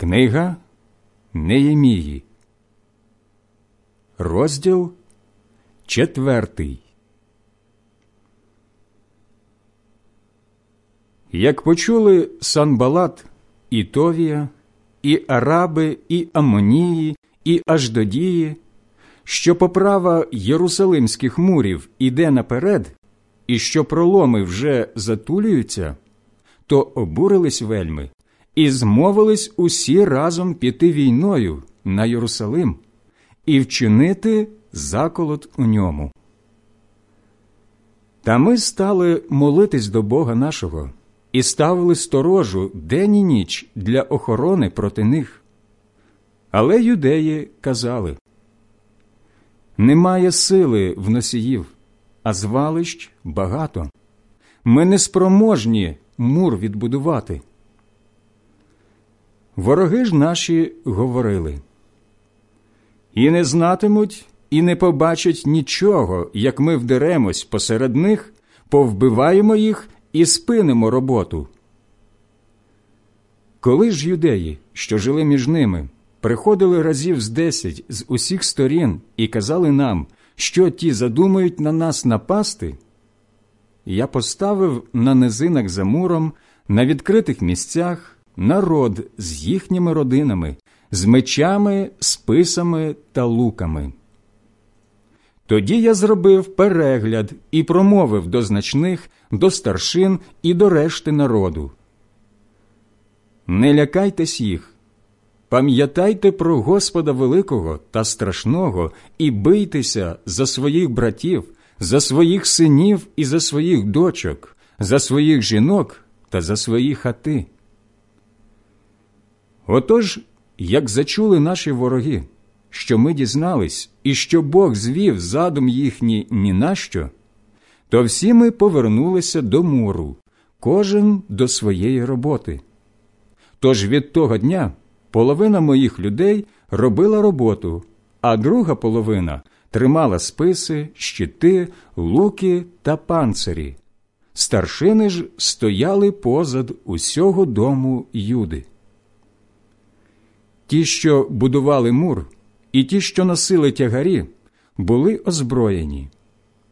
Книга Неємії, розділ четвертий. Як почули Санбалат і Товія, і Араби, і Амонії, і Аждодії, що поправа Єрусалимських мурів іде наперед, і що проломи вже затулюються, то обурились вельми і змовились усі разом піти війною на Єрусалим і вчинити заколот у ньому. Та ми стали молитись до Бога нашого і ставили сторожу день і ніч для охорони проти них. Але юдеї казали немає сили в носіїв, а звалищ багато. Ми не спроможні мур відбудувати. Вороги ж наші говорили і не знатимуть, і не побачать нічого, як ми вдеремось посеред них, повбиваємо їх і спинимо роботу. Коли ж юдеї, що жили між ними, приходили разів з десять з усіх сторін і казали нам, що ті задумають на нас напасти, я поставив на низинах за муром, на відкритих місцях народ з їхніми родинами, з мечами, списами та луками. Тоді я зробив перегляд і промовив до значних, до старшин і до решти народу. Не лякайтесь їх, пам'ятайте про Господа Великого та страшного і бийтеся за своїх братів, за своїх синів і за своїх дочок, за своїх жінок та за свої хати. Отож, як зачули наші вороги, що ми дізнались і що Бог звів задум їхній ні на що, то всі ми повернулися до муру, кожен до своєї роботи. Тож від того дня половина моїх людей робила роботу, а друга половина тримала списи, щити, луки та панцирі. Старшини ж стояли позад усього дому Юди. Ті, що будували мур, і ті, що носили тягарі, були озброєні.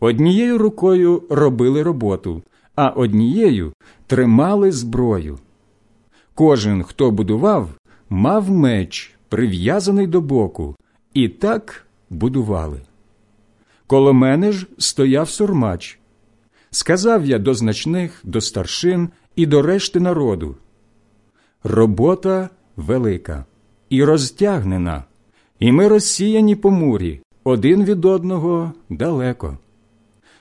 Однією рукою робили роботу, а однією тримали зброю. Кожен, хто будував, мав меч, прив'язаний до боку, і так будували. Коло мене ж стояв сурмач. Сказав я до значних, до старшин і до решти народу. Робота велика і розтягнена, і ми розсіяні по мурі, один від одного далеко.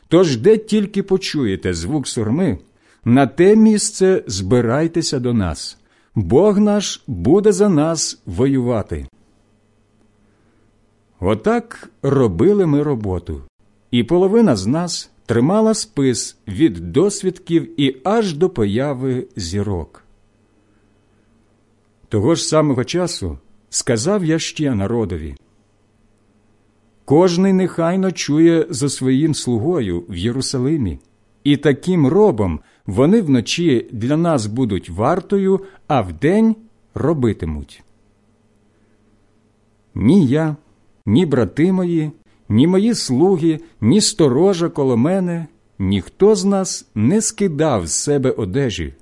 Тож, де тільки почуєте звук сурми, на те місце збирайтеся до нас, Бог наш буде за нас воювати. Отак робили ми роботу, і половина з нас тримала спис від досвідків і аж до появи зірок. Того ж самого часу сказав я ще народові кожний нехай ночує за своїм слугою в Єрусалимі, і таким робом вони вночі для нас будуть вартою, а вдень робитимуть. Ні я, ні брати мої, ні мої слуги, ні сторожа коло мене, ніхто з нас не скидав з себе одежі,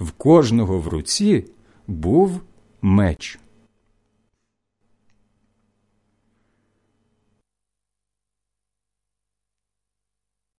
в кожного в руці був меч.